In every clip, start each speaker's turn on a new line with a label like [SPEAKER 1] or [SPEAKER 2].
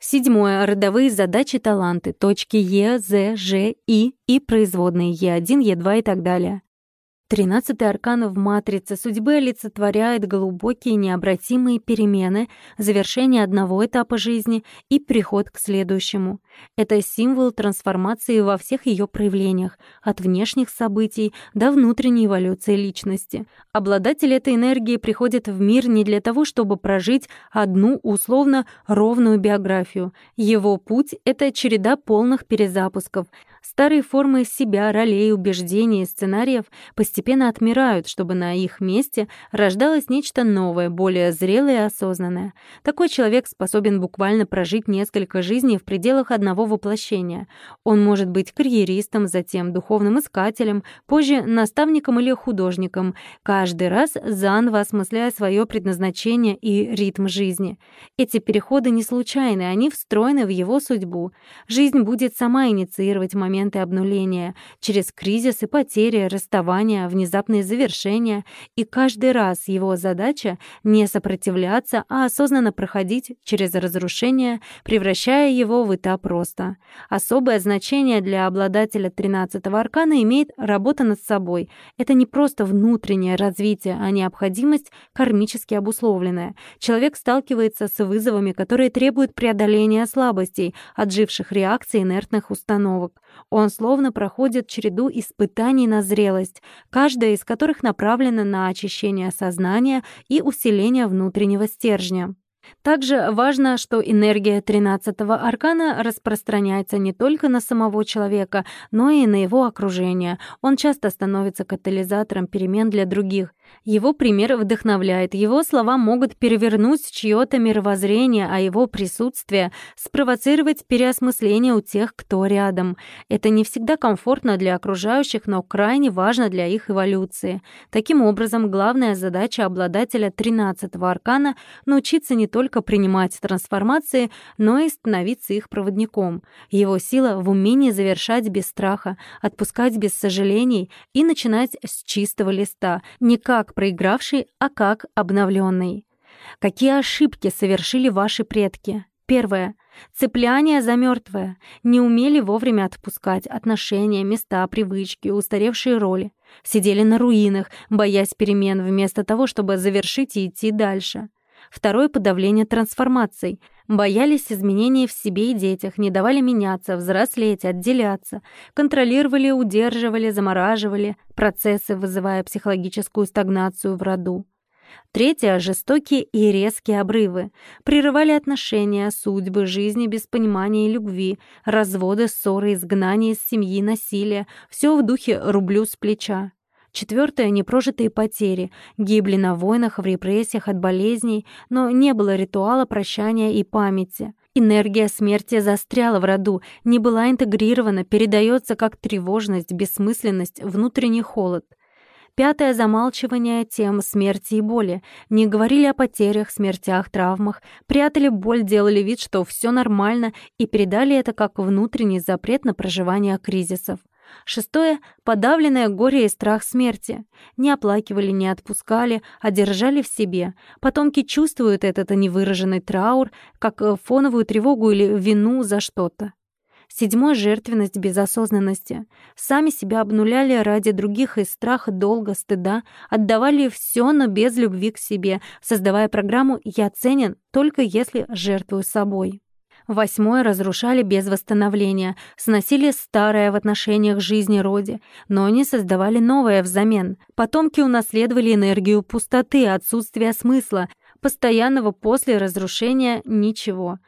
[SPEAKER 1] Седьмое. Родовые задачи, таланты. Точки Е, З, Ж, И и производные Е1, Е2 и так далее. Тринадцатый аркан в матрице судьбы олицетворяет глубокие необратимые перемены, завершение одного этапа жизни и переход к следующему. Это символ трансформации во всех ее проявлениях, от внешних событий до внутренней эволюции личности. Обладатель этой энергии приходит в мир не для того, чтобы прожить одну условно ровную биографию. Его путь — это череда полных перезапусков — Старые формы себя, ролей, убеждений и сценариев постепенно отмирают, чтобы на их месте рождалось нечто новое, более зрелое и осознанное. Такой человек способен буквально прожить несколько жизней в пределах одного воплощения. Он может быть карьеристом, затем духовным искателем, позже наставником или художником, каждый раз заново осмысляя свое предназначение и ритм жизни. Эти переходы не случайны, они встроены в его судьбу. Жизнь будет сама инициировать момент моменты обнуления, через кризисы, потери, расставания, внезапные завершения, и каждый раз его задача — не сопротивляться, а осознанно проходить через разрушение, превращая его в этап роста. Особое значение для обладателя 13-го аркана имеет работа над собой. Это не просто внутреннее развитие, а необходимость кармически обусловленная. Человек сталкивается с вызовами, которые требуют преодоления слабостей, отживших реакций инертных установок. Он словно проходит череду испытаний на зрелость, каждая из которых направлена на очищение сознания и усиление внутреннего стержня. Также важно, что энергия 13-го аркана распространяется не только на самого человека, но и на его окружение. Он часто становится катализатором перемен для других. Его пример вдохновляет, его слова могут перевернуть чьё-то мировоззрение, а его присутствие — спровоцировать переосмысление у тех, кто рядом. Это не всегда комфортно для окружающих, но крайне важно для их эволюции. Таким образом, главная задача обладателя 13-го аркана — научиться не только принимать трансформации, но и становиться их проводником. Его сила в умении завершать без страха, отпускать без сожалений и начинать с чистого листа, не как проигравший, а как обновленный. Какие ошибки совершили ваши предки? Первое. Цепляние за мертвое. Не умели вовремя отпускать отношения, места, привычки, устаревшие роли. Сидели на руинах, боясь перемен, вместо того, чтобы завершить и идти дальше. Второе — подавление трансформаций. Боялись изменений в себе и детях, не давали меняться, взрослеть, отделяться. Контролировали, удерживали, замораживали процессы, вызывая психологическую стагнацию в роду. Третье — жестокие и резкие обрывы. Прерывали отношения, судьбы, жизни без понимания и любви, разводы, ссоры, изгнания из семьи, насилие. Все в духе «рублю с плеча». Четвертое — непрожитые потери. Гибли на войнах, в репрессиях, от болезней, но не было ритуала прощания и памяти. Энергия смерти застряла в роду, не была интегрирована, передается как тревожность, бессмысленность, внутренний холод. Пятое — замалчивание тем смерти и боли. Не говорили о потерях, смертях, травмах, прятали боль, делали вид, что все нормально, и передали это как внутренний запрет на проживание кризисов. Шестое — подавленное горе и страх смерти. Не оплакивали, не отпускали, а держали в себе. Потомки чувствуют этот невыраженный траур, как э, фоновую тревогу или вину за что-то. Седьмое — жертвенность без осознанности. Сами себя обнуляли ради других из страха, долга, стыда, отдавали все, но без любви к себе, создавая программу «Я ценен только если жертвую собой». Восьмое разрушали без восстановления, сносили старое в отношениях жизни роде, но не создавали новое взамен. Потомки унаследовали энергию пустоты, отсутствия смысла, постоянного после разрушения ничего.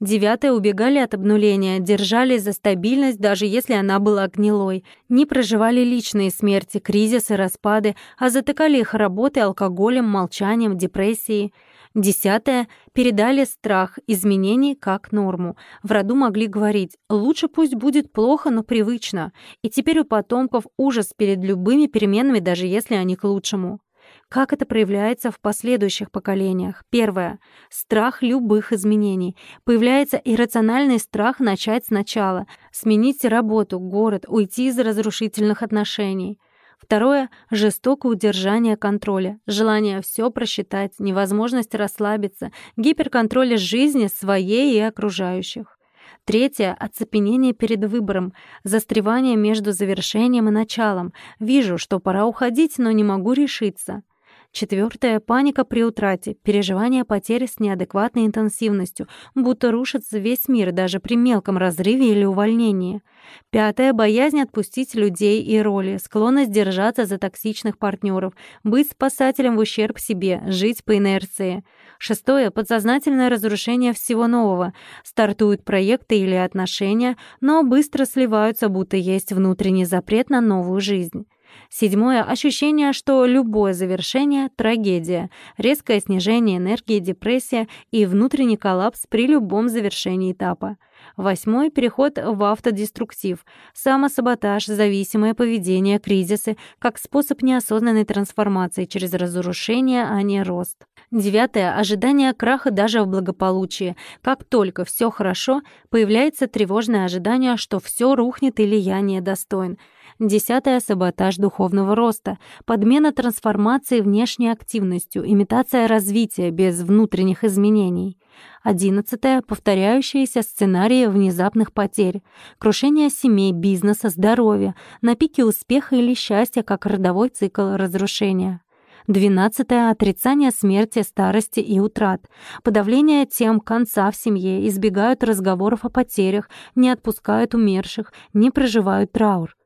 [SPEAKER 1] Девятое убегали от обнуления, держались за стабильность, даже если она была гнилой. Не проживали личные смерти, кризисы, распады, а затыкали их работой, алкоголем, молчанием, депрессией. Десятое. Передали страх изменений как норму. В роду могли говорить «лучше пусть будет плохо, но привычно». И теперь у потомков ужас перед любыми переменами, даже если они к лучшему. Как это проявляется в последующих поколениях? Первое. Страх любых изменений. Появляется иррациональный страх начать сначала, сменить работу, город, уйти из разрушительных отношений. Второе — жестокое удержание контроля, желание все просчитать, невозможность расслабиться, гиперконтроль жизни своей и окружающих. Третье — оцепенение перед выбором, застревание между завершением и началом. Вижу, что пора уходить, но не могу решиться. Четвертое — паника при утрате, переживание потери с неадекватной интенсивностью, будто рушится весь мир даже при мелком разрыве или увольнении. Пятое — боязнь отпустить людей и роли, склонность держаться за токсичных партнеров, быть спасателем в ущерб себе, жить по инерции. Шестое — подсознательное разрушение всего нового. Стартуют проекты или отношения, но быстро сливаются, будто есть внутренний запрет на новую жизнь. Седьмое — ощущение, что любое завершение — трагедия, резкое снижение энергии, депрессия и внутренний коллапс при любом завершении этапа. Восьмой — переход в автодеструктив, самосаботаж, зависимое поведение, кризисы, как способ неосознанной трансформации через разрушение, а не рост. Девятое — ожидание краха даже в благополучии. Как только все хорошо, появляется тревожное ожидание, что все рухнет или я недостоин. Десятое — саботаж духовного роста, подмена трансформации внешней активностью, имитация развития без внутренних изменений. Одиннадцатое — повторяющиеся сценарии внезапных потерь, крушение семей, бизнеса, здоровья, на пике успеха или счастья, как родовой цикл разрушения. Двенадцатое — отрицание смерти, старости и утрат. Подавление тем конца в семье, избегают разговоров о потерях, не отпускают умерших, не проживают траур.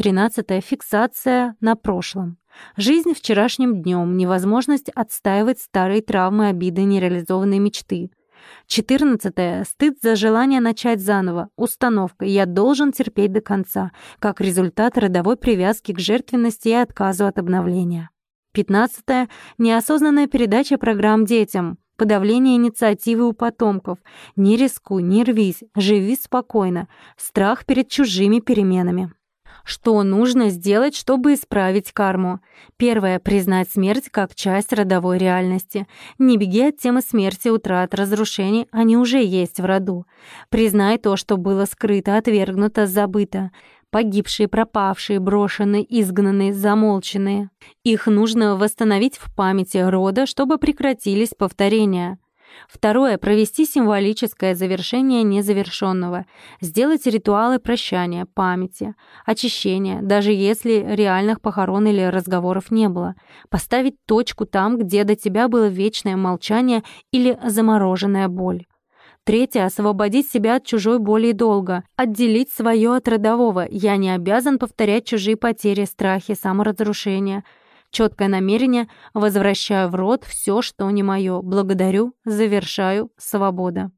[SPEAKER 1] Тринадцатое — фиксация на прошлом. Жизнь вчерашним днем, невозможность отстаивать старые травмы, обиды, нереализованные мечты. Четырнадцатое — стыд за желание начать заново, установка «я должен терпеть до конца», как результат родовой привязки к жертвенности и отказу от обновления. Пятнадцатое — неосознанная передача программ детям, подавление инициативы у потомков. Не рискуй, не рвись, живи спокойно, страх перед чужими переменами. Что нужно сделать, чтобы исправить карму? Первое — признать смерть как часть родовой реальности. Не беги от темы смерти, утрат, разрушений, они уже есть в роду. Признай то, что было скрыто, отвергнуто, забыто. Погибшие, пропавшие, брошенные, изгнанные, замолченные. Их нужно восстановить в памяти рода, чтобы прекратились повторения. Второе — провести символическое завершение незавершенного. Сделать ритуалы прощания, памяти, очищения, даже если реальных похорон или разговоров не было. Поставить точку там, где до тебя было вечное молчание или замороженная боль. Третье — освободить себя от чужой боли и долга. Отделить свое от родового. Я не обязан повторять чужие потери, страхи, саморазрушения — Четкое намерение, возвращаю в рот все, что не мое. Благодарю, завершаю, свобода.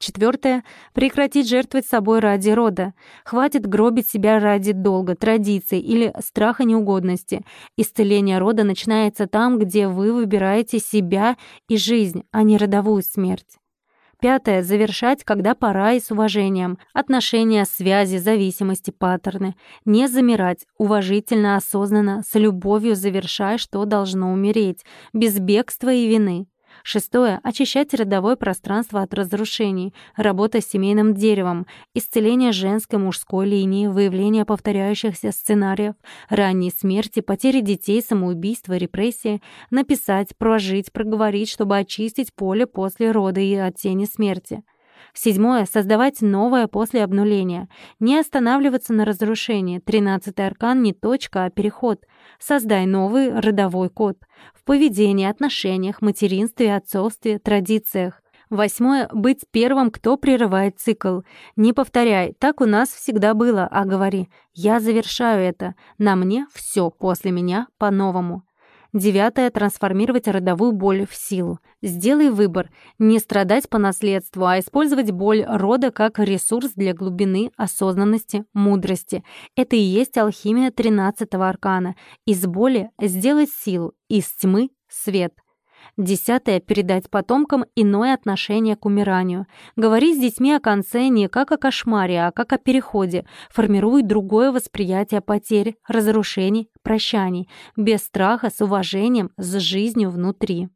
[SPEAKER 1] Четвертое. Прекратить жертвовать собой ради рода. Хватит гробить себя ради долга, традиций или страха неугодности. Исцеление рода начинается там, где вы выбираете себя и жизнь, а не родовую смерть. Пятое. Завершать, когда пора и с уважением. Отношения, связи, зависимости, паттерны. Не замирать. Уважительно, осознанно, с любовью завершай, что должно умереть. Без бегства и вины. Шестое. Очищать родовое пространство от разрушений. Работа с семейным деревом. Исцеление женской мужской линии. Выявление повторяющихся сценариев. Ранней смерти, потери детей, самоубийства, репрессии. Написать, прожить, проговорить, чтобы очистить поле после рода и от тени смерти. Седьмое — создавать новое после обнуления. Не останавливаться на разрушении. Тринадцатый аркан не точка, а переход. Создай новый родовой код. В поведении, отношениях, материнстве, отцовстве, традициях. Восьмое — быть первым, кто прерывает цикл. Не повторяй, так у нас всегда было, а говори, я завершаю это, на мне все после меня по-новому. Девятое — трансформировать родовую боль в силу. Сделай выбор — не страдать по наследству, а использовать боль рода как ресурс для глубины, осознанности, мудрости. Это и есть алхимия тринадцатого аркана. Из боли сделать силу, из тьмы — свет — Десятое — передать потомкам иное отношение к умиранию. Говори с детьми о конце не как о кошмаре, а как о переходе. Формируй другое восприятие потерь, разрушений, прощаний. Без страха, с уважением, с жизнью внутри.